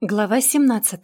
Глава 17.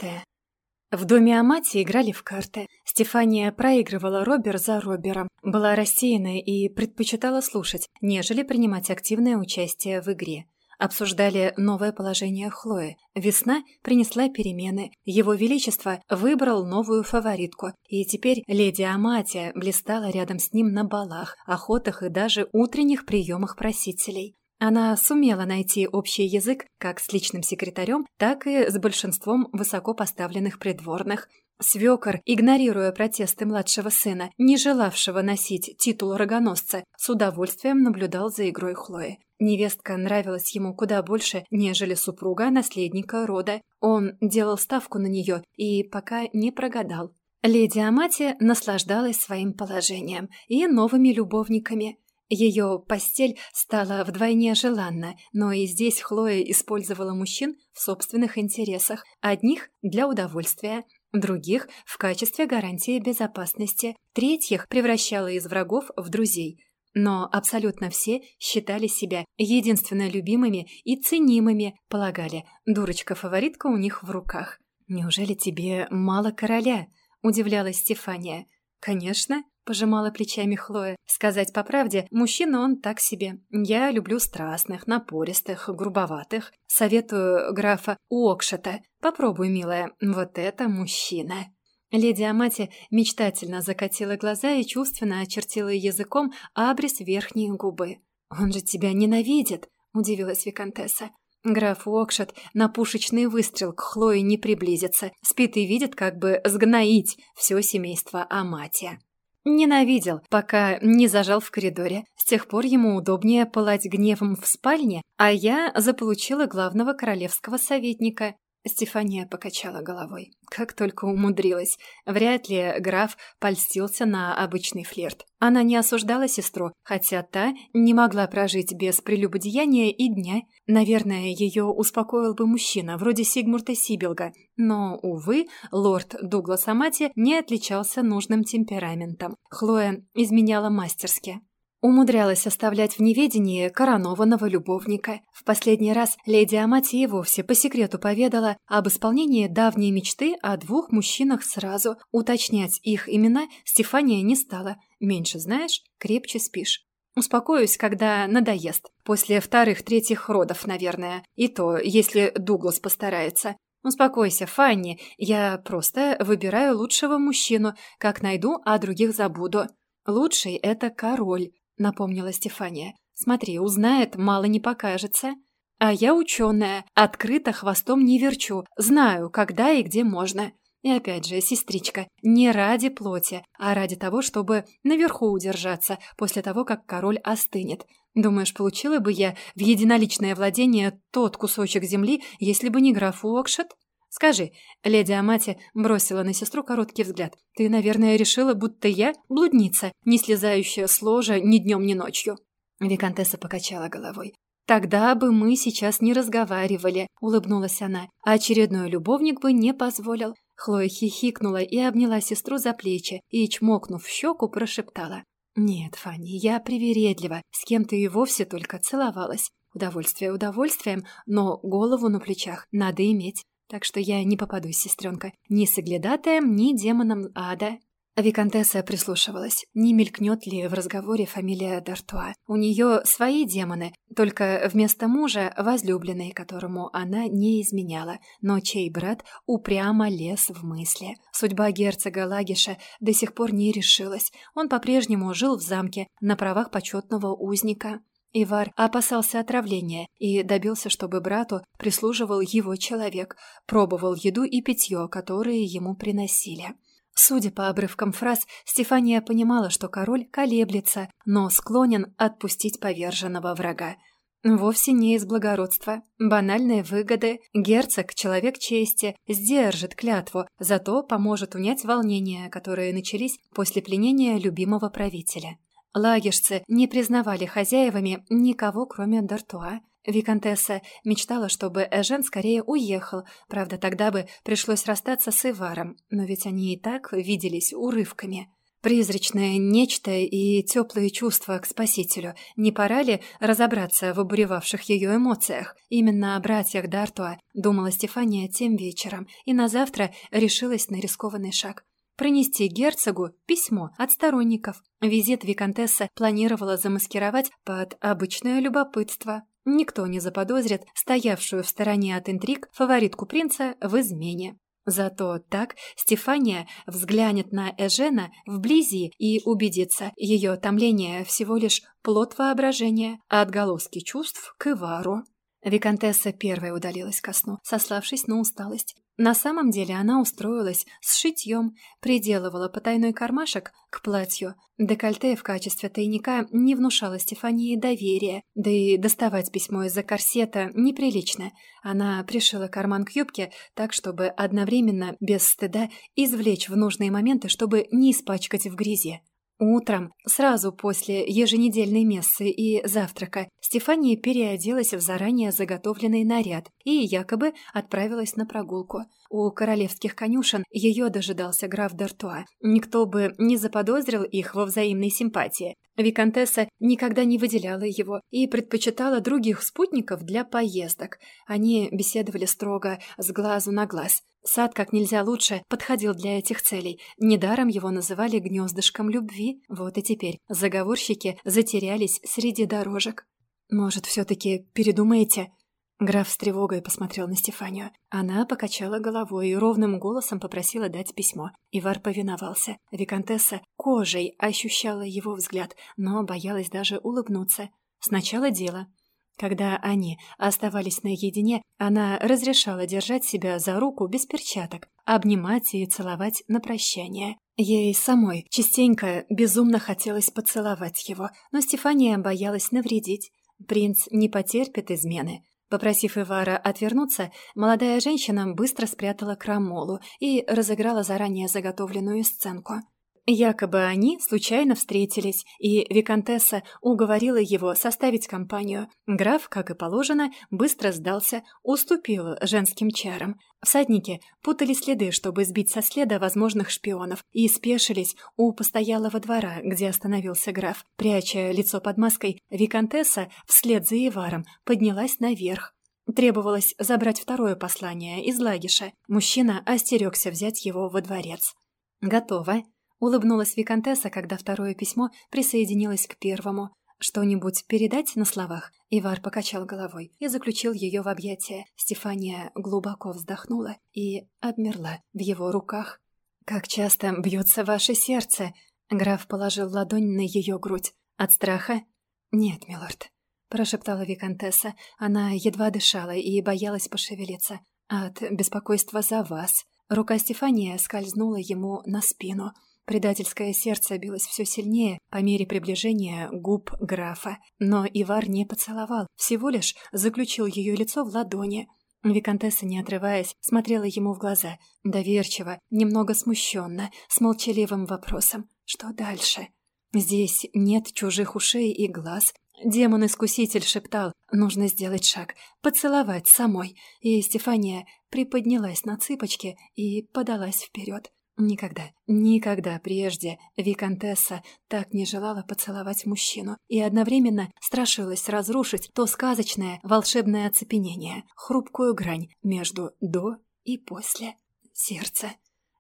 В доме Амати играли в карты. Стефания проигрывала Робер за Робером, была рассеянная и предпочитала слушать, нежели принимать активное участие в игре. Обсуждали новое положение Хлои. Весна принесла перемены. Его Величество выбрал новую фаворитку. И теперь леди Аматия блистала рядом с ним на балах, охотах и даже утренних приемах просителей. Она сумела найти общий язык как с личным секретарем, так и с большинством высоко поставленных придворных. Свекор, игнорируя протесты младшего сына, не желавшего носить титул рогоносца, с удовольствием наблюдал за игрой Хлои. Невестка нравилась ему куда больше, нежели супруга наследника рода. Он делал ставку на нее и пока не прогадал. Леди Амати наслаждалась своим положением и новыми любовниками – ее постель стала вдвойне желанна, но и здесь Хлоя использовала мужчин в собственных интересах, одних – для удовольствия, других – в качестве гарантии безопасности, третьих превращала из врагов в друзей. Но абсолютно все считали себя единственно любимыми и ценимыми, полагали, дурочка-фаворитка у них в руках. «Неужели тебе мало короля?» – удивлялась Стефания. «Конечно, Пожимала плечами Хлоя. Сказать по правде, мужчина он так себе. Я люблю страстных, напористых, грубоватых. Советую графа Уокшета. Попробуй, милая, вот это мужчина. Леди Амати мечтательно закатила глаза и чувственно очертила языком абрис верхней губы. «Он же тебя ненавидит!» — удивилась Викантесса. Граф Уокшет на пушечный выстрел к Хлое не приблизится. Спит и видит, как бы сгноить все семейство Амати. Ненавидел, пока не зажал в коридоре. С тех пор ему удобнее пылать гневом в спальне, а я заполучила главного королевского советника. Стефания покачала головой. Как только умудрилась. Вряд ли граф польстился на обычный флирт. Она не осуждала сестру, хотя та не могла прожить без прелюбодеяния и дня. Наверное, ее успокоил бы мужчина, вроде Сигмурта Сибилга. Но, увы, лорд Дуглас Амати не отличался нужным темпераментом. Хлоя изменяла мастерски. Умудрялась оставлять в неведении коронованного любовника. В последний раз леди Амати и вовсе по секрету поведала об исполнении давней мечты о двух мужчинах сразу. Уточнять их имена Стефания не стала. Меньше знаешь, крепче спишь. Успокоюсь, когда надоест. После вторых-третьих родов, наверное. И то, если Дуглас постарается. Успокойся, Фанни. Я просто выбираю лучшего мужчину. Как найду, а других забуду. Лучший — это король напомнила Стефания. «Смотри, узнает, мало не покажется. А я ученая, открыто хвостом не верчу, знаю, когда и где можно. И опять же, сестричка, не ради плоти, а ради того, чтобы наверху удержаться после того, как король остынет. Думаешь, получила бы я в единоличное владение тот кусочек земли, если бы не граф Уокшет? Скажи, леди Амати бросила на сестру короткий взгляд. Ты, наверное, решила, будто я блудница, не слезающая с ложа ни днем, ни ночью. Викантесса покачала головой. «Тогда бы мы сейчас не разговаривали», — улыбнулась она. «А очередной любовник бы не позволил». Хлоя хихикнула и обняла сестру за плечи и, чмокнув щеку, прошептала. «Нет, Фанни, я привередлива, с кем ты и вовсе только целовалась. Удовольствие удовольствием, но голову на плечах надо иметь. Так что я не попадусь, сестренка, ни соглядатаем, ни демоном ада. Викантесса прислушивалась, не мелькнет ли в разговоре фамилия Д'Артуа. У нее свои демоны, только вместо мужа возлюбленный, которому она не изменяла, но чей брат упрямо лез в мысли. Судьба герцога Лагиша до сих пор не решилась. Он по-прежнему жил в замке на правах почетного узника. Ивар опасался отравления и добился, чтобы брату прислуживал его человек, пробовал еду и питье, которые ему приносили. Судя по обрывкам фраз, Стефания понимала, что король колеблется, но склонен отпустить поверженного врага. Вовсе не из благородства. Банальные выгоды. Герцог, человек чести, сдержит клятву, зато поможет унять волнения, которые начались после пленения любимого правителя. Лагишцы не признавали хозяевами никого, кроме Д'Артуа. Викантесса мечтала, чтобы Эжен скорее уехал, правда, тогда бы пришлось расстаться с Иваром, но ведь они и так виделись урывками. Призрачное нечто и теплые чувства к спасителю. Не пора ли разобраться в обуревавших ее эмоциях? Именно о братьях Д'Артуа думала Стефания тем вечером, и на завтра решилась на рискованный шаг. Пронести герцогу письмо от сторонников. Визит Викантесса планировала замаскировать под обычное любопытство. Никто не заподозрит стоявшую в стороне от интриг фаворитку принца в измене. Зато так Стефания взглянет на Эжена вблизи и убедится, ее томление всего лишь плод воображения, а отголоски чувств к Ивару. Викантесса первой удалилась ко сну, сославшись на усталость. На самом деле она устроилась с шитьем, приделывала потайной кармашек к платью. Декольте в качестве тайника не внушало Стефании доверия, да и доставать письмо из-за корсета неприлично. Она пришила карман к юбке так, чтобы одновременно, без стыда, извлечь в нужные моменты, чтобы не испачкать в грязи. Утром, сразу после еженедельной мессы и завтрака, Стефания переоделась в заранее заготовленный наряд и якобы отправилась на прогулку. У королевских конюшен ее дожидался граф Д'Артуа. Никто бы не заподозрил их во взаимной симпатии. Викантесса никогда не выделяла его и предпочитала других спутников для поездок. Они беседовали строго, с глазу на глаз. Сад как нельзя лучше подходил для этих целей. Недаром его называли гнездышком любви. Вот и теперь заговорщики затерялись среди дорожек. «Может, все-таки передумаете?» Граф с тревогой посмотрел на Стефанию. Она покачала головой и ровным голосом попросила дать письмо. Ивар повиновался. Викантесса кожей ощущала его взгляд, но боялась даже улыбнуться. Сначала дело. Когда они оставались наедине, она разрешала держать себя за руку без перчаток, обнимать и целовать на прощание. Ей самой частенько безумно хотелось поцеловать его, но Стефания боялась навредить. Принц не потерпит измены. Попросив Ивара отвернуться, молодая женщина быстро спрятала крамолу и разыграла заранее заготовленную сценку. Якобы они случайно встретились, и Викантесса уговорила его составить компанию. Граф, как и положено, быстро сдался, уступил женским чарам. Всадники путали следы, чтобы сбить со следа возможных шпионов, и спешились у постоялого двора, где остановился граф. Пряча лицо под маской, Викантесса вслед за Иваром поднялась наверх. Требовалось забрать второе послание из Лагиша. Мужчина остерегся взять его во дворец. «Готово», Улыбнулась Викантесса, когда второе письмо присоединилось к первому. «Что-нибудь передать на словах?» Ивар покачал головой и заключил ее в объятия. Стефания глубоко вздохнула и обмерла в его руках. «Как часто бьется ваше сердце?» Граф положил ладонь на ее грудь. «От страха?» «Нет, милорд», — прошептала Викантесса. Она едва дышала и боялась пошевелиться. «От беспокойства за вас». Рука Стефания скользнула ему на спину — Предательское сердце билось все сильнее по мере приближения губ графа. Но Ивар не поцеловал, всего лишь заключил ее лицо в ладони. Викантесса, не отрываясь, смотрела ему в глаза, доверчиво, немного смущенно, с молчаливым вопросом. Что дальше? Здесь нет чужих ушей и глаз. Демон-искуситель шептал, нужно сделать шаг, поцеловать самой. И Стефания приподнялась на цыпочки и подалась вперед. Никогда, никогда прежде Викантесса так не желала поцеловать мужчину и одновременно страшилась разрушить то сказочное волшебное оцепенение, хрупкую грань между «до» и «после». Сердце.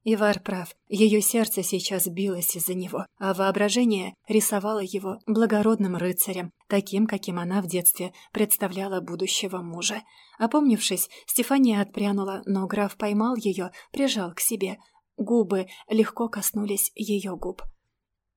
Ивар прав, ее сердце сейчас билось из-за него, а воображение рисовало его благородным рыцарем, таким, каким она в детстве представляла будущего мужа. Опомнившись, Стефания отпрянула, но граф поймал ее, прижал к себе, Губы легко коснулись ее губ.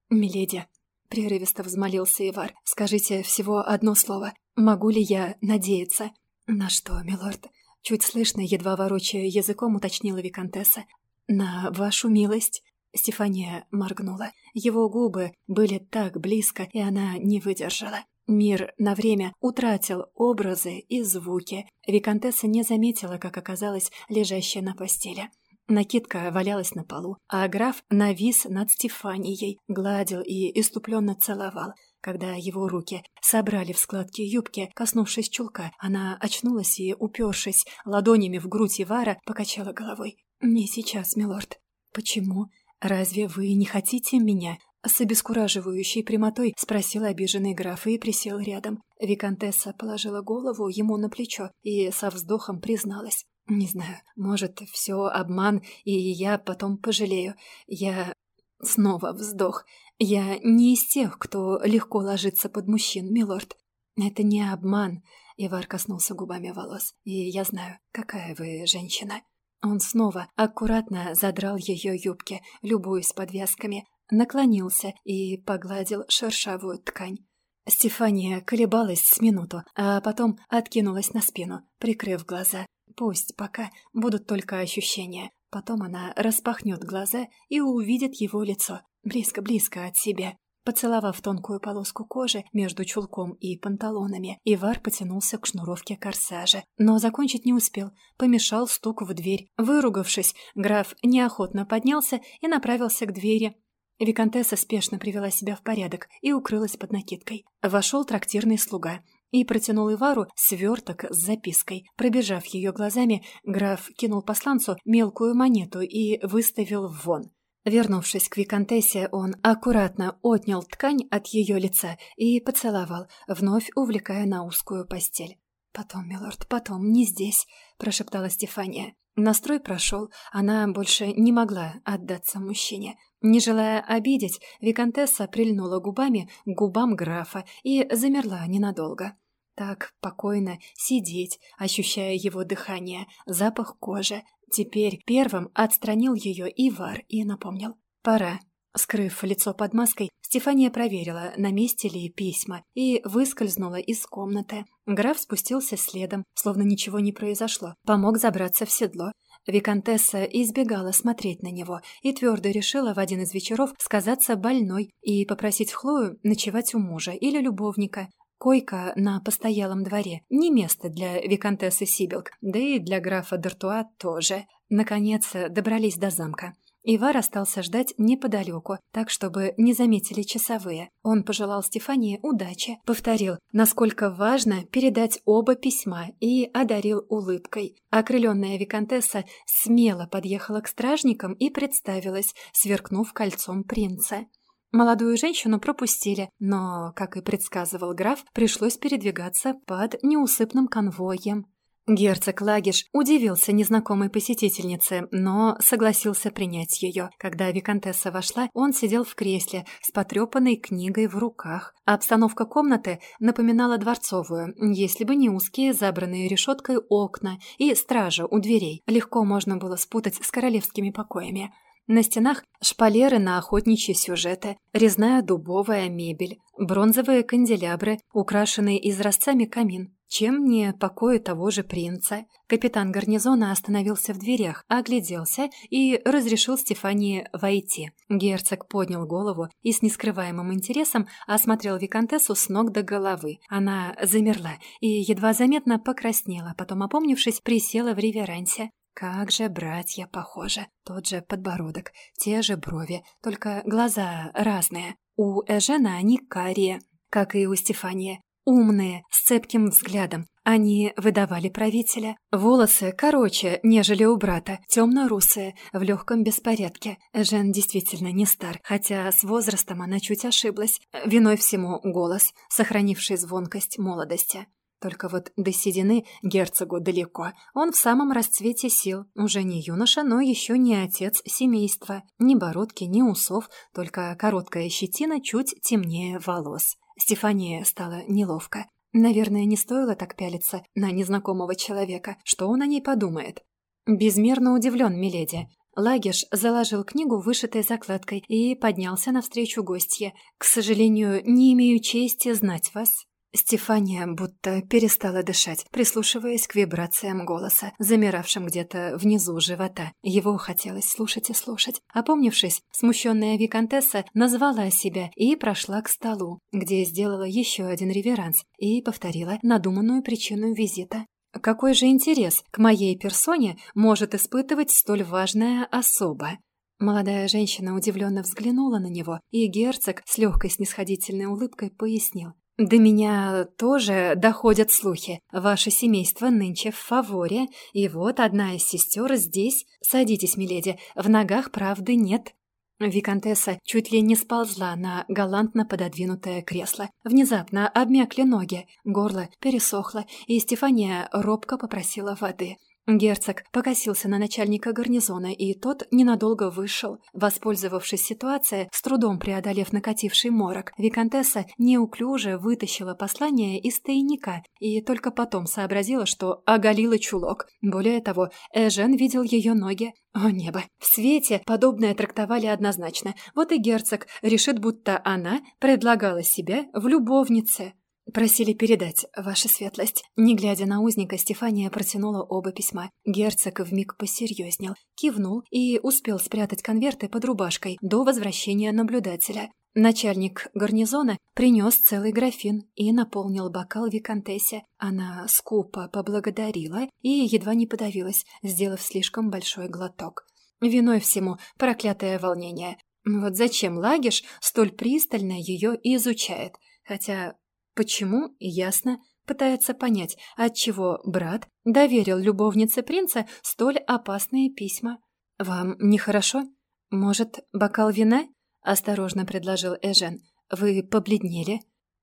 «Миледи», — прерывисто взмолился Ивар, — «скажите всего одно слово. Могу ли я надеяться?» «На что, милорд?» Чуть слышно, едва ворочая языком, уточнила Викантесса. «На вашу милость?» Стефания моргнула. Его губы были так близко, и она не выдержала. Мир на время утратил образы и звуки. Викантесса не заметила, как оказалась лежащая на постели. Накидка валялась на полу, а граф навис над Стефанией, гладил и иступленно целовал. Когда его руки собрали в складки юбки, коснувшись чулка, она очнулась и, упершись ладонями в грудь Ивара, покачала головой. «Не сейчас, милорд». «Почему?» разве вы не хотите меня?» С обескураживающей прямотой спросил обиженный граф и присел рядом. Викантесса положила голову ему на плечо и со вздохом призналась. «Не знаю, может, все обман, и я потом пожалею. Я...» Снова вздох. «Я не из тех, кто легко ложится под мужчин, милорд. Это не обман». Ивар коснулся губами волос. «И я знаю, какая вы женщина». Он снова аккуратно задрал ее юбки, любуясь подвязками, наклонился и погладил шершавую ткань. Стефания колебалась с минуту, а потом откинулась на спину, прикрыв глаза. Пусть пока будут только ощущения. Потом она распахнет глаза и увидит его лицо, близко-близко от себя. Поцеловав тонкую полоску кожи между чулком и панталонами, Ивар потянулся к шнуровке корсажа. Но закончить не успел. Помешал стук в дверь. Выругавшись, граф неохотно поднялся и направился к двери, Викантесса спешно привела себя в порядок и укрылась под накидкой. Вошел трактирный слуга и протянул Ивару сверток с запиской. Пробежав ее глазами, граф кинул посланцу мелкую монету и выставил вон. Вернувшись к Викантессе, он аккуратно отнял ткань от ее лица и поцеловал, вновь увлекая на узкую постель. «Потом, милорд, потом, не здесь», — прошептала Стефания. Настрой прошел, она больше не могла отдаться мужчине. Не желая обидеть, Викантесса прильнула губами к губам графа и замерла ненадолго. Так покойно сидеть, ощущая его дыхание, запах кожи. Теперь первым отстранил ее Ивар и напомнил. «Пора». Скрыв лицо под маской, Стефания проверила, на месте ли письма, и выскользнула из комнаты. Граф спустился следом, словно ничего не произошло, помог забраться в седло. Викантесса избегала смотреть на него и твердо решила в один из вечеров сказаться больной и попросить Хлою ночевать у мужа или любовника. Койка на постоялом дворе – не место для виконтессы Сибилк, да и для графа Д'Артуа тоже. Наконец добрались до замка. Ивар остался ждать неподалеку, так, чтобы не заметили часовые. Он пожелал Стефании удачи, повторил, насколько важно передать оба письма и одарил улыбкой. Окрыленная виконтесса смело подъехала к стражникам и представилась, сверкнув кольцом принца. Молодую женщину пропустили, но, как и предсказывал граф, пришлось передвигаться под неусыпным конвоем. Герцог Лагиш удивился незнакомой посетительнице, но согласился принять ее. Когда Викантесса вошла, он сидел в кресле с потрепанной книгой в руках. Обстановка комнаты напоминала дворцовую, если бы не узкие, забранные решеткой окна и стража у дверей. Легко можно было спутать с королевскими покоями. На стенах шпалеры на охотничьи сюжеты, резная дубовая мебель, бронзовые канделябры, украшенный изразцами камин. Чем не покои того же принца? Капитан гарнизона остановился в дверях, огляделся и разрешил Стефании войти. Герцог поднял голову и с нескрываемым интересом осмотрел Викантессу с ног до головы. Она замерла и едва заметно покраснела, потом, опомнившись, присела в реверансе. Как же братья похожи. Тот же подбородок, те же брови, только глаза разные. У Эжена они карие, как и у Стефании. Умные, с цепким взглядом. Они выдавали правителя. Волосы короче, нежели у брата, темно-русые, в легком беспорядке. Жен действительно не стар, хотя с возрастом она чуть ошиблась. Виной всему голос, сохранивший звонкость молодости. Только вот до седины герцогу далеко. Он в самом расцвете сил. Уже не юноша, но еще не отец семейства. Ни бородки, ни усов, только короткая щетина чуть темнее волос. Стефания стала неловко. Наверное, не стоило так пялиться на незнакомого человека. Что он о ней подумает? Безмерно удивлен, миледи. Лагиш заложил книгу, вышитой закладкой, и поднялся навстречу гостье. «К сожалению, не имею чести знать вас». Стефания будто перестала дышать, прислушиваясь к вибрациям голоса, замиравшим где-то внизу живота. Его хотелось слушать и слушать. Опомнившись, смущенная виконтесса назвала себя и прошла к столу, где сделала еще один реверанс и повторила надуманную причину визита. Какой же интерес к моей персоне может испытывать столь важная особа? Молодая женщина удивленно взглянула на него, и герцог с легкой снисходительной улыбкой пояснил. «До меня тоже доходят слухи. Ваше семейство нынче в фаворе, и вот одна из сестер здесь. Садитесь, миледи, в ногах правды нет». Викантесса чуть ли не сползла на галантно пододвинутое кресло. Внезапно обмякли ноги, горло пересохло, и Стефания робко попросила воды. Герцог покосился на начальника гарнизона, и тот ненадолго вышел. Воспользовавшись ситуацией, с трудом преодолев накативший морок, Викантесса неуклюже вытащила послание из тайника и только потом сообразила, что оголила чулок. Более того, Эжен видел ее ноги. О небо! В свете подобное трактовали однозначно. Вот и герцог решит, будто она предлагала себя в любовнице. «Просили передать, ваша светлость». Не глядя на узника, Стефания протянула оба письма. Герцог вмиг посерьезнел, кивнул и успел спрятать конверты под рубашкой до возвращения наблюдателя. Начальник гарнизона принес целый графин и наполнил бокал виконтессе. Она скупо поблагодарила и едва не подавилась, сделав слишком большой глоток. Виной всему проклятое волнение. Вот зачем Лагиш столь пристально ее изучает? Хотя Почему, ясно, пытается понять, отчего брат доверил любовнице принца столь опасные письма. «Вам нехорошо? Может, бокал вина?» — осторожно предложил Эжен. «Вы побледнели?»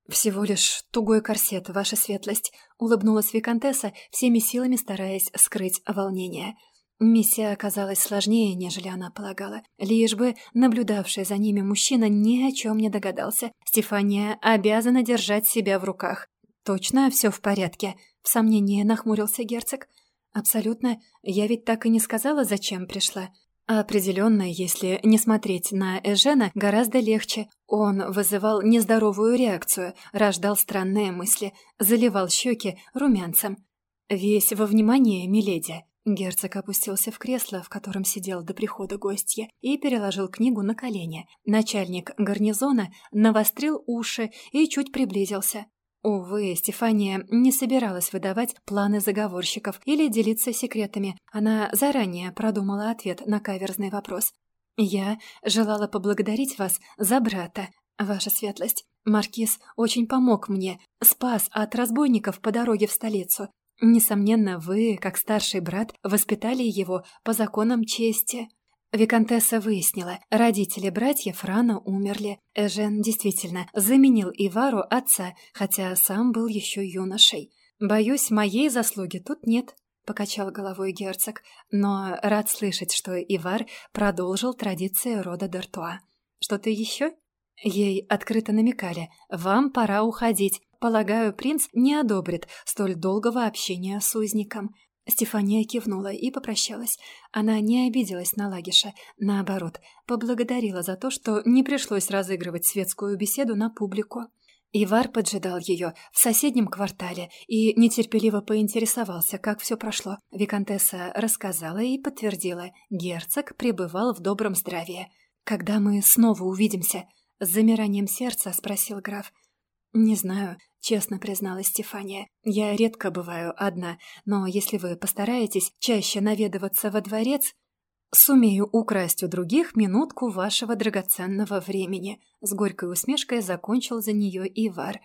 «Всего лишь тугой корсет, ваша светлость», — улыбнулась Викантесса, всеми силами стараясь скрыть волнение. Миссия оказалась сложнее, нежели она полагала. Лишь бы наблюдавший за ними мужчина ни о чем не догадался. Стефания обязана держать себя в руках. «Точно все в порядке?» — в сомнении нахмурился герцог. «Абсолютно. Я ведь так и не сказала, зачем пришла. Определенно, если не смотреть на Эжена, гораздо легче. Он вызывал нездоровую реакцию, рождал странные мысли, заливал щеки румянцем. Весь во внимание, миледи». Герцог опустился в кресло, в котором сидел до прихода гостья, и переложил книгу на колени. Начальник гарнизона навострил уши и чуть приблизился. Увы, Стефания не собиралась выдавать планы заговорщиков или делиться секретами. Она заранее продумала ответ на каверзный вопрос. «Я желала поблагодарить вас за брата, ваша светлость. Маркиз очень помог мне, спас от разбойников по дороге в столицу. Несомненно, вы, как старший брат, воспитали его по законам чести. Викантесса выяснила, родители братьев рано умерли. Эжен действительно заменил Ивару отца, хотя сам был еще юношей. «Боюсь, моей заслуги тут нет», — покачал головой герцог, но рад слышать, что Ивар продолжил традиции рода Д'Артуа. «Что-то еще?» Ей открыто намекали. «Вам пора уходить. Полагаю, принц не одобрит столь долгого общения с узником. Стефания кивнула и попрощалась. Она не обиделась на Лагиша, наоборот, поблагодарила за то, что не пришлось разыгрывать светскую беседу на публику. Ивар поджидал ее в соседнем квартале и нетерпеливо поинтересовался, как все прошло. Викантесса рассказала и подтвердила, герцог пребывал в добром здравии. «Когда мы снова увидимся?» С замиранием сердца спросил граф. «Не знаю», — честно призналась Стефания. «Я редко бываю одна, но если вы постараетесь чаще наведываться во дворец, сумею украсть у других минутку вашего драгоценного времени», — с горькой усмешкой закончил за нее Ивар.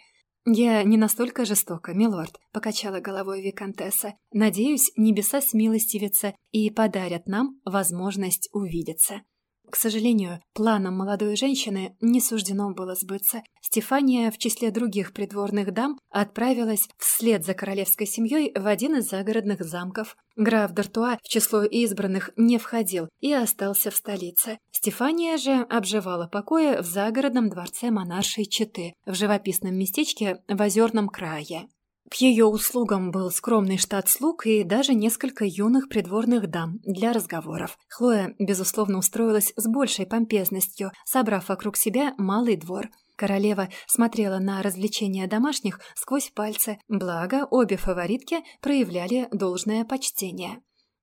«Я не настолько жестока, милорд», — покачала головой Викантесса. «Надеюсь, небеса смилостивятся и подарят нам возможность увидеться». К сожалению, планам молодой женщины не суждено было сбыться. Стефания, в числе других придворных дам, отправилась вслед за королевской семьей в один из загородных замков. Граф Д'Артуа в число избранных не входил и остался в столице. Стефания же обживала покои в загородном дворце монаршей Читы, в живописном местечке в Озерном крае. К ее услугам был скромный штат слуг и даже несколько юных придворных дам для разговоров. Хлоя, безусловно, устроилась с большей помпезностью, собрав вокруг себя малый двор. Королева смотрела на развлечения домашних сквозь пальцы, благо обе фаворитки проявляли должное почтение.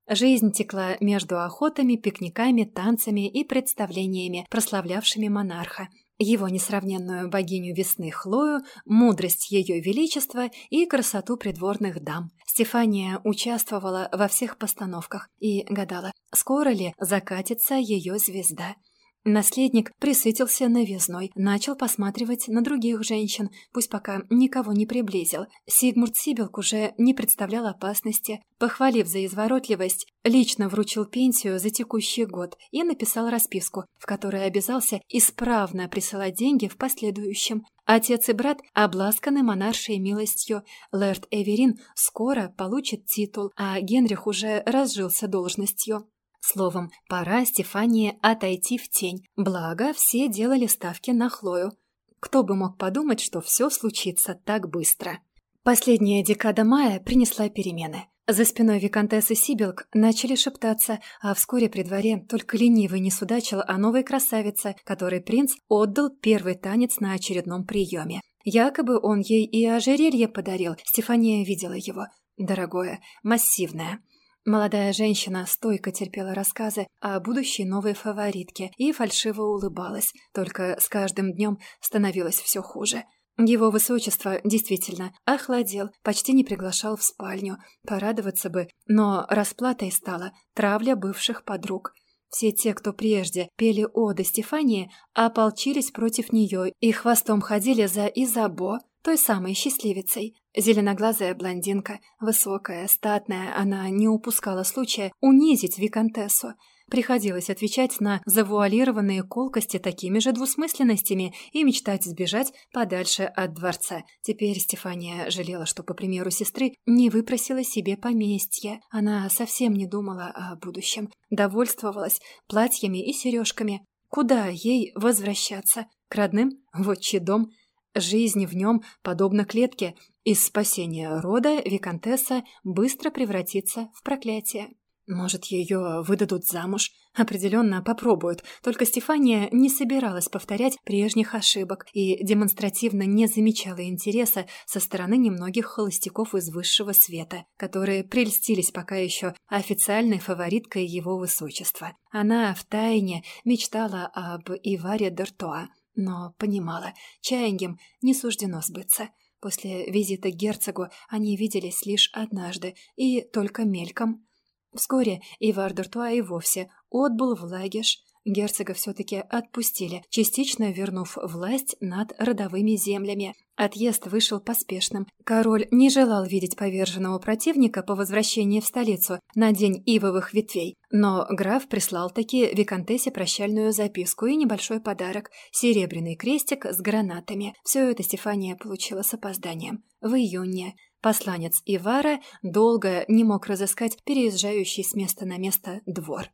Жизнь текла между охотами, пикниками, танцами и представлениями, прославлявшими монарха – его несравненную богиню весны Хлою, мудрость ее величества и красоту придворных дам. Стефания участвовала во всех постановках и гадала, скоро ли закатится ее звезда. Наследник присытился новизной, начал посматривать на других женщин, пусть пока никого не приблизил. Сигмурт Сибилк уже не представлял опасности. Похвалив за изворотливость, лично вручил пенсию за текущий год и написал расписку, в которой обязался исправно присылать деньги в последующем. Отец и брат обласканы монаршей милостью. Лэрд Эверин скоро получит титул, а Генрих уже разжился должностью. Словом, пора Стефании отойти в тень. Благо, все делали ставки на Хлою. Кто бы мог подумать, что все случится так быстро. Последняя декада мая принесла перемены. За спиной виконтессы Сибилк начали шептаться, а вскоре при дворе только ленивый не судачил о новой красавице, которой принц отдал первый танец на очередном приеме. Якобы он ей и ожерелье подарил, Стефания видела его. Дорогое, массивное. Молодая женщина стойко терпела рассказы о будущей новой фаворитке и фальшиво улыбалась, только с каждым днем становилось все хуже. Его высочество действительно охладел, почти не приглашал в спальню, порадоваться бы, но расплатой стала травля бывших подруг. Все те, кто прежде пели оды Стефании, ополчились против нее и хвостом ходили за Изабо, той самой счастливицей. Зеленоглазая блондинка, высокая, статная, она не упускала случая унизить виконтессу. Приходилось отвечать на завуалированные колкости такими же двусмысленностями и мечтать сбежать подальше от дворца. Теперь Стефания жалела, что, по примеру сестры, не выпросила себе поместье. Она совсем не думала о будущем, довольствовалась платьями и сережками. Куда ей возвращаться? К родным? В отчий дом? Жизнь в нем подобна клетке, из спасения рода Викантесса быстро превратится в проклятие. Может, ее выдадут замуж? Определенно попробуют. Только Стефания не собиралась повторять прежних ошибок и демонстративно не замечала интереса со стороны немногих холостяков из высшего света, которые прельстились пока еще официальной фавориткой его высочества. Она втайне мечтала об Иваре Д'Артуа, но понимала, чаянием не суждено сбыться. После визита к герцогу они виделись лишь однажды и только мельком. Вскоре Ивар Д'Артуа и вовсе отбыл в Лагеш, Герцога все-таки отпустили, частично вернув власть над родовыми землями. Отъезд вышел поспешным. Король не желал видеть поверженного противника по возвращении в столицу на день ивовых ветвей. Но граф прислал таки Викантессе прощальную записку и небольшой подарок – серебряный крестик с гранатами. Все это Стефания получила с опозданием. В июне. Посланец Ивара долго не мог разыскать переезжающий с места на место двор.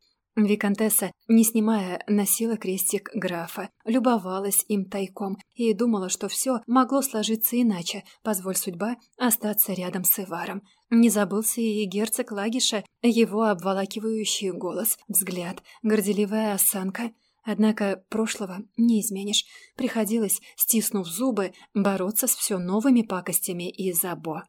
Викантесса, не снимая, носила крестик графа, любовалась им тайком и думала, что все могло сложиться иначе, позволь судьба остаться рядом с Иваром. Не забылся и герцог Лагиша, его обволакивающий голос, взгляд, горделивая осанка. Однако прошлого не изменишь. Приходилось, стиснув зубы, бороться с все новыми пакостями из Або.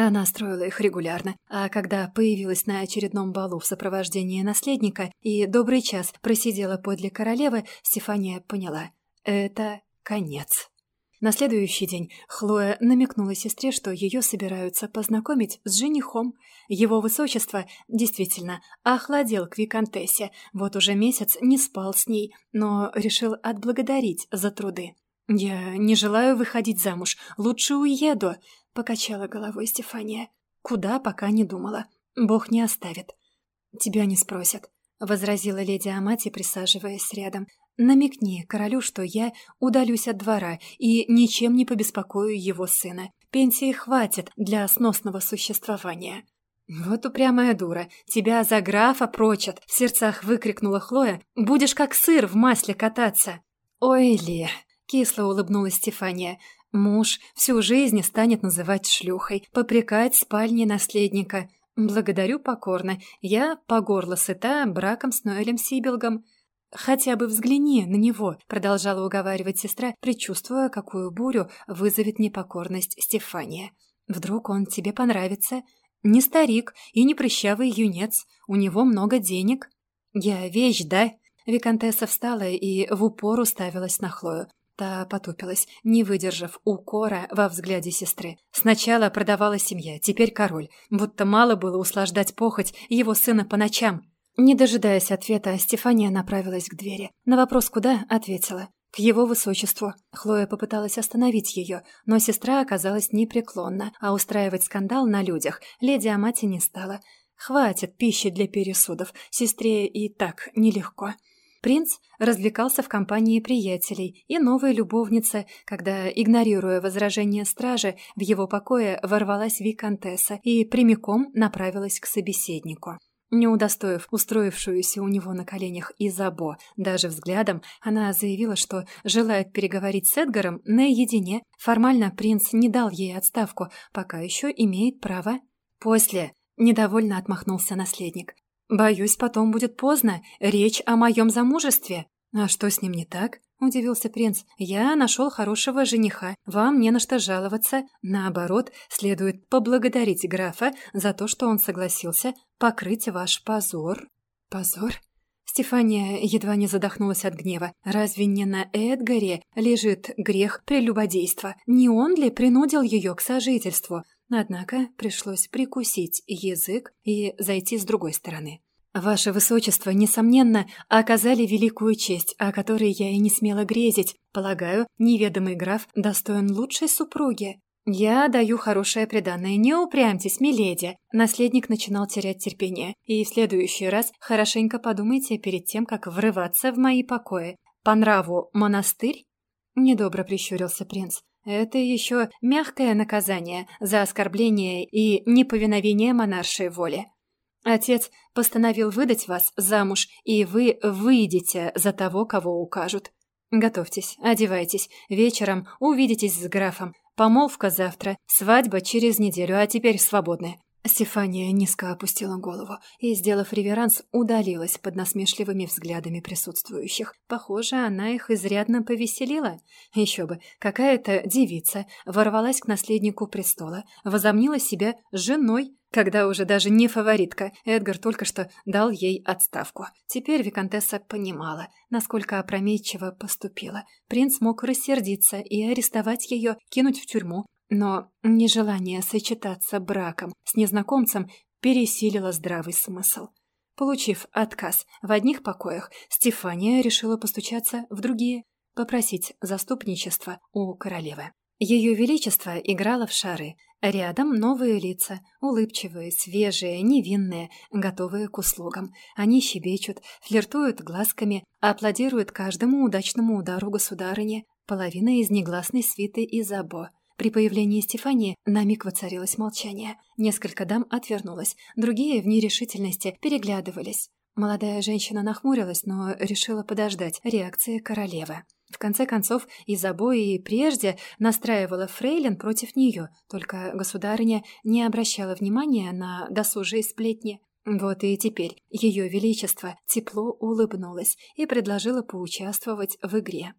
Она строила их регулярно, а когда появилась на очередном балу в сопровождении наследника и добрый час просидела подле королевы, Стефания поняла — это конец. На следующий день Хлоя намекнула сестре, что ее собираются познакомить с женихом. Его высочество действительно охладел к Викантессе, вот уже месяц не спал с ней, но решил отблагодарить за труды. «Я не желаю выходить замуж, лучше уеду», — покачала головой Стефания. «Куда, пока не думала. Бог не оставит». «Тебя не спросят», — возразила леди Амати, присаживаясь рядом. «Намекни королю, что я удалюсь от двора и ничем не побеспокою его сына. Пенсии хватит для сносного существования». «Вот упрямая дура, тебя за графа прочат!» — в сердцах выкрикнула Хлоя. «Будешь как сыр в масле кататься!» «Ой, Ли, Кисло улыбнулась Стефания. Муж всю жизнь станет называть шлюхой, попрекать спальни наследника. Благодарю покорно. Я по горло сыта браком с Ноэлем Сибилгом. «Хотя бы взгляни на него», — продолжала уговаривать сестра, предчувствуя, какую бурю вызовет непокорность Стефания. «Вдруг он тебе понравится? Не старик и не прыщавый юнец. У него много денег». «Я вещь, да?» Викантесса встала и в упор уставилась на Хлою. Та потупилась, не выдержав укора во взгляде сестры. Сначала продавала семья, теперь король. Будто мало было услаждать похоть его сына по ночам. Не дожидаясь ответа, Стефания направилась к двери. На вопрос «куда?» ответила. «К его высочеству». Хлоя попыталась остановить ее, но сестра оказалась непреклонна, а устраивать скандал на людях леди Амати не стала. Хватит пищи для пересудов, сестре и так нелегко. Принц развлекался в компании приятелей и новой любовницы, когда, игнорируя возражения стражи, в его покое ворвалась виконтесса и прямиком направилась к собеседнику. Не удостоив устроившуюся у него на коленях Изабо даже взглядом, она заявила, что желает переговорить с Эдгаром наедине. Формально принц не дал ей отставку, пока еще имеет право. «После», — недовольно отмахнулся наследник. «Боюсь, потом будет поздно. Речь о моем замужестве». «А что с ним не так?» — удивился принц. «Я нашел хорошего жениха. Вам не на что жаловаться. Наоборот, следует поблагодарить графа за то, что он согласился покрыть ваш позор». «Позор?» Стефания едва не задохнулась от гнева. «Разве не на Эдгаре лежит грех прелюбодейства? Не он ли принудил ее к сожительству?» Однако пришлось прикусить язык и зайти с другой стороны. «Ваше Высочество, несомненно, оказали великую честь, о которой я и не смела грезить. Полагаю, неведомый граф достоин лучшей супруги. Я даю хорошее преданное, не упрямьтесь, миледи». Наследник начинал терять терпение. «И в следующий раз хорошенько подумайте перед тем, как врываться в мои покои. По нраву монастырь?» Недобро прищурился принц. Это еще мягкое наказание за оскорбление и неповиновение монаршей воле. Отец постановил выдать вас замуж, и вы выйдете за того, кого укажут. Готовьтесь, одевайтесь, вечером увидитесь с графом. Помолвка завтра, свадьба через неделю, а теперь свободны. Стефания низко опустила голову и, сделав реверанс, удалилась под насмешливыми взглядами присутствующих. Похоже, она их изрядно повеселила. Еще бы, какая-то девица ворвалась к наследнику престола, возомнила себя женой, когда уже даже не фаворитка. Эдгар только что дал ей отставку. Теперь Викантесса понимала, насколько опрометчиво поступила. Принц мог рассердиться и арестовать ее, кинуть в тюрьму, но нежелание сочетаться браком с незнакомцем пересилило здравый смысл. Получив отказ в одних покоях, Стефания решила постучаться в другие, попросить заступничества у королевы. Ее Величество играло в шары. Рядом новые лица, улыбчивые, свежие, невинные, готовые к услугам. Они щебечут, флиртуют глазками, аплодируют каждому удачному удару государыни. Половина из негласной свиты Изабо. При появлении Стефании на миг воцарилось молчание. Несколько дам отвернулось, другие в нерешительности переглядывались. Молодая женщина нахмурилась, но решила подождать реакции королевы. В конце концов, Изабо и прежде настраивала фрейлин против нее, только государыня не обращала внимания на досужие сплетни. Вот и теперь ее величество тепло улыбнулось и предложило поучаствовать в игре.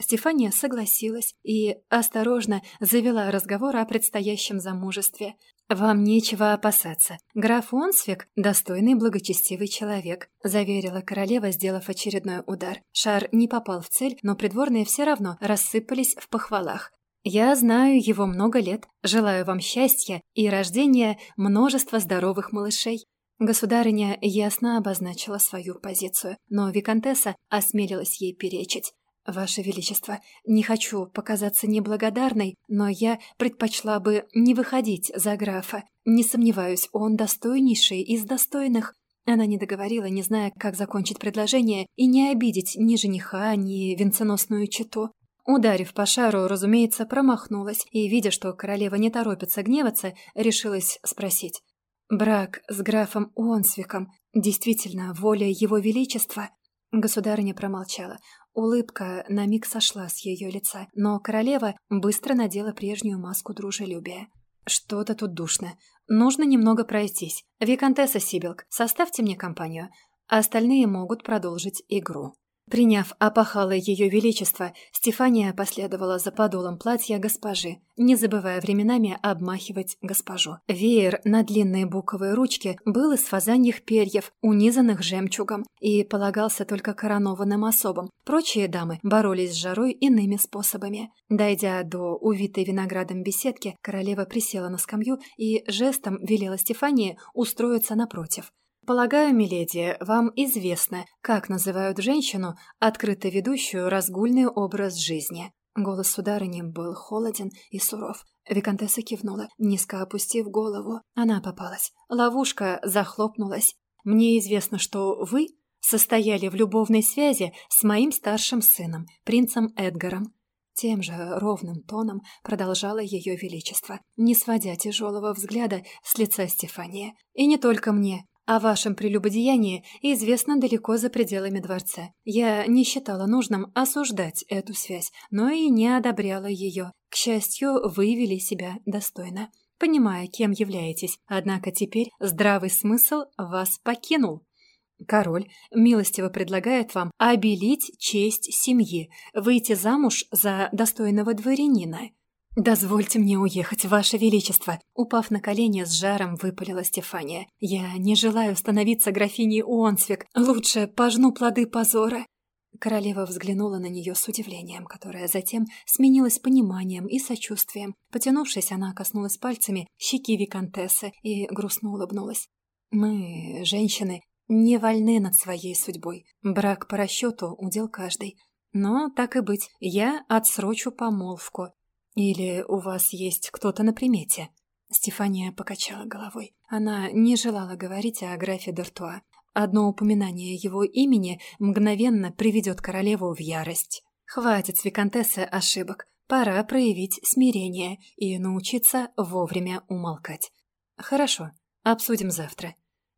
Стефания согласилась и осторожно завела разговор о предстоящем замужестве. «Вам нечего опасаться. Граф Онсвик — достойный благочестивый человек», — заверила королева, сделав очередной удар. Шар не попал в цель, но придворные все равно рассыпались в похвалах. «Я знаю его много лет. Желаю вам счастья и рождения множества здоровых малышей». Государыня ясно обозначила свою позицию, но Викантесса осмелилась ей перечить. «Ваше Величество, не хочу показаться неблагодарной, но я предпочла бы не выходить за графа. Не сомневаюсь, он достойнейший из достойных». Она не договорила, не зная, как закончить предложение, и не обидеть ни жениха, ни венценосную чету. Ударив по шару, разумеется, промахнулась, и, видя, что королева не торопится гневаться, решилась спросить. «Брак с графом Уонсвиком действительно воля его величества?» Государыня промолчала. Улыбка на миг сошла с ее лица, но королева быстро надела прежнюю маску дружелюбия. «Что-то тут душно. Нужно немного пройтись. Викантесса Сибилк, составьте мне компанию, остальные могут продолжить игру». Приняв опахало Ее Величества, Стефания последовала за подолом платья госпожи, не забывая временами обмахивать госпожу. Веер на длинные буковые ручки был из фазаньих перьев, унизанных жемчугом, и полагался только коронованным особам. Прочие дамы боролись с жарой иными способами. Дойдя до увитой виноградом беседки, королева присела на скамью и жестом велела Стефании устроиться напротив. Полагаю, миледи, вам известно, как называют женщину, открыто ведущую разгульный образ жизни. Голос сударыни был холоден и суров. Викантесса кивнула, низко опустив голову. Она попалась. Ловушка захлопнулась. «Мне известно, что вы состояли в любовной связи с моим старшим сыном, принцем Эдгаром. Тем же ровным тоном продолжало ее величество, не сводя тяжелого взгляда с лица Стефания. «И не только мне. О вашем прелюбодеянии известно далеко за пределами дворца. Я не считала нужным осуждать эту связь, но и не одобряла ее. К счастью, вы вели себя достойно, понимая, кем являетесь. Однако теперь здравый смысл вас покинул. Король милостиво предлагает вам обелить честь семьи, выйти замуж за достойного дворянина. «Дозвольте мне уехать, Ваше Величество!» Упав на колени, с жаром выпалила Стефания. «Я не желаю становиться графиней Уонсвик. Лучше пожну плоды позора!» Королева взглянула на нее с удивлением, которое затем сменилось пониманием и сочувствием. Потянувшись, она коснулась пальцами щеки Викантессы и грустно улыбнулась. «Мы, женщины, не вольны над своей судьбой. Брак по расчету удел каждый. Но, так и быть, я отсрочу помолвку. Или у вас есть кто-то на примете?» Стефания покачала головой. Она не желала говорить о графе Д'Артуа. Одно упоминание его имени мгновенно приведет королеву в ярость. Хватит с Викантессы ошибок. Пора проявить смирение и научиться вовремя умолкать. Хорошо, обсудим завтра.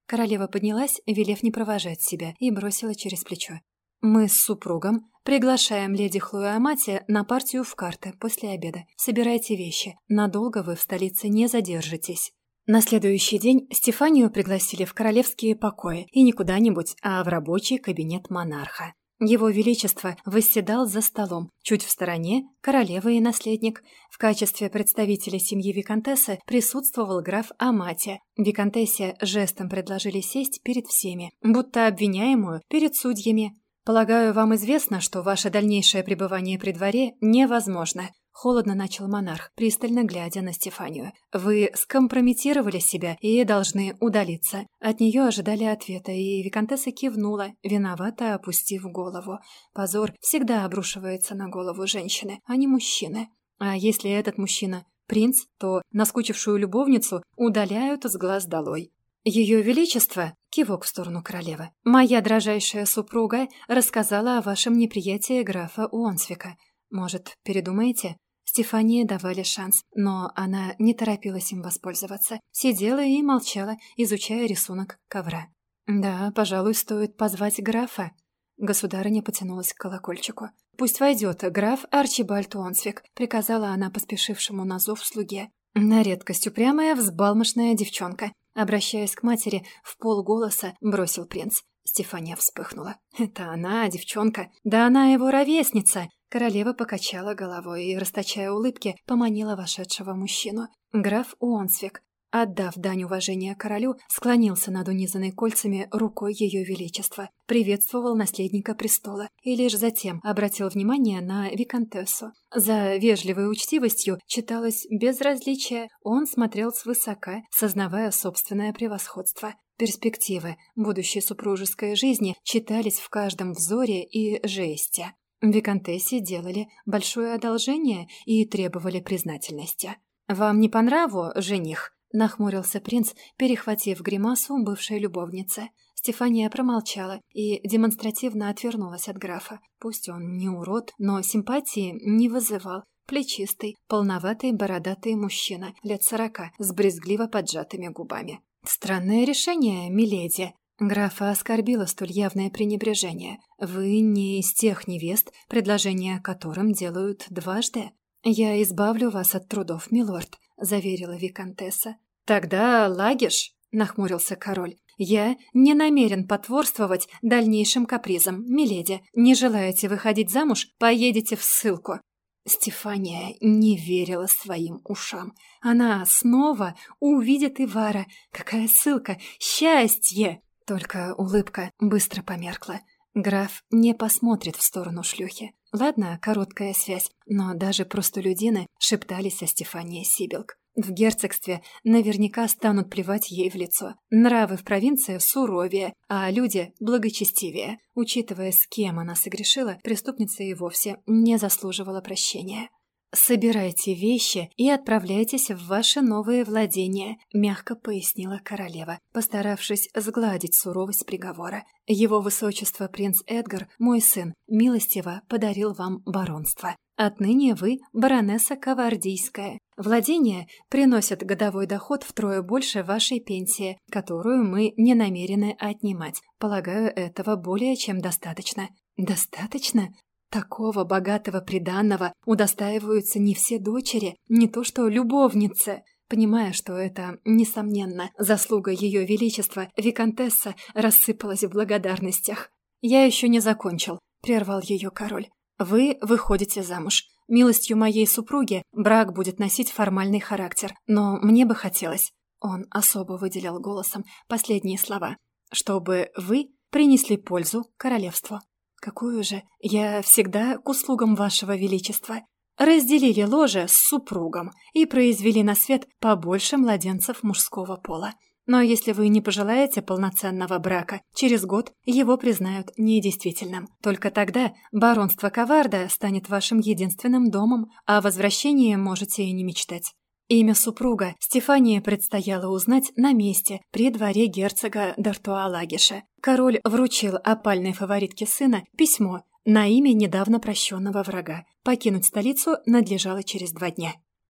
Королева поднялась, велев не провожать себя, и бросила через плечо. «Мы с супругом приглашаем леди Хлою Амати на партию в карты после обеда. Собирайте вещи. Надолго вы в столице не задержитесь». На следующий день Стефанию пригласили в королевские покои, и не куда-нибудь, а в рабочий кабинет монарха. Его Величество восседал за столом, чуть в стороне королева и наследник. В качестве представителя семьи Викантессы присутствовал граф Амати. Викантессе жестом предложили сесть перед всеми, будто обвиняемую перед судьями. «Полагаю, вам известно, что ваше дальнейшее пребывание при дворе невозможно», Холодно начал монарх, пристально глядя на Стефанию. «Вы скомпрометировали себя и должны удалиться». От нее ожидали ответа, и Викантесса кивнула, виновато опустив голову. Позор всегда обрушивается на голову женщины, а не мужчины. А если этот мужчина принц, то наскучившую любовницу удаляют с глаз долой. «Ее Величество», — кивок в сторону королевы, «моя дрожайшая супруга рассказала о вашем неприятии графа Уонсвика. Может, передумаете?» Стефании давали шанс, но она не торопилась им воспользоваться. Сидела и молчала, изучая рисунок ковра. «Да, пожалуй, стоит позвать графа». Государыня потянулась к колокольчику. «Пусть войдет граф Арчибальд Уонсвик», — приказала она поспешившему на зов слуге. На редкость упрямая, взбалмошная девчонка. Обращаясь к матери, в полголоса бросил принц. Стефания вспыхнула. «Это она, девчонка? Да она его ровесница!» Королева покачала головой и, расточая улыбки, поманила вошедшего мужчину. Граф Уонсвик, Отдав дань уважения королю, склонился над унизанной кольцами рукой ее величества, приветствовал наследника престола и лишь затем обратил внимание на виконтессу. За вежливой учтивостью читалось безразличие, он смотрел свысока, сознавая собственное превосходство. Перспективы будущей супружеской жизни читались в каждом взоре и жесте. Викантессе делали большое одолжение и требовали признательности. «Вам не по нраву, жених?» Нахмурился принц, перехватив гримасу бывшей любовницы. Стефания промолчала и демонстративно отвернулась от графа. Пусть он не урод, но симпатии не вызывал. Плечистый, полноватый, бородатый мужчина, лет сорока, с брезгливо поджатыми губами. «Странное решение, миледи», Графа оскорбило столь явное пренебрежение. Вы не из тех невест, предложения которым делают дважды. Я избавлю вас от трудов, милорд, заверила виконтесса. «Тогда лагиш?» — нахмурился король. «Я не намерен потворствовать дальнейшим капризам, миледи. Не желаете выходить замуж? Поедете в ссылку». Стефания не верила своим ушам. Она снова увидит Ивара. Какая ссылка! Счастье! Только улыбка быстро померкла. Граф не посмотрит в сторону шлюхи. Ладно, короткая связь, но даже простолюдины шептались о Стефании Сибилк. В герцогстве наверняка станут плевать ей в лицо. Нравы в провинции суровее, а люди благочестивее. Учитывая, с кем она согрешила, преступница и вовсе не заслуживала прощения. «Собирайте вещи и отправляйтесь в ваши новые владения», — мягко пояснила королева, постаравшись сгладить суровость приговора. «Его высочество принц Эдгар, мой сын, милостиво подарил вам баронство. Отныне вы баронесса Кавардийская. Владения приносят годовой доход втрое больше вашей пенсии, которую мы не намерены отнимать. Полагаю, этого более чем достаточно». «Достаточно?» Такого богатого приданного удостаиваются не все дочери, не то что любовницы. Понимая, что это, несомненно, заслуга Ее Величества, Викантесса рассыпалась в благодарностях. «Я еще не закончил», — прервал ее король. «Вы выходите замуж. Милостью моей супруги брак будет носить формальный характер, но мне бы хотелось...» Он особо выделял голосом последние слова. «Чтобы вы принесли пользу королевству». «Какую же? Я всегда к услугам вашего величества». Разделили ложе с супругом и произвели на свет побольше младенцев мужского пола. Но если вы не пожелаете полноценного брака, через год его признают недействительным. Только тогда баронство Коварда станет вашим единственным домом, а о возвращении можете и не мечтать. Имя супруга Стефания предстояло узнать на месте при дворе герцога Д'Артуа Лагиша. Король вручил опальной фаворитке сына письмо на имя недавно прощенного врага. Покинуть столицу надлежало через два дня.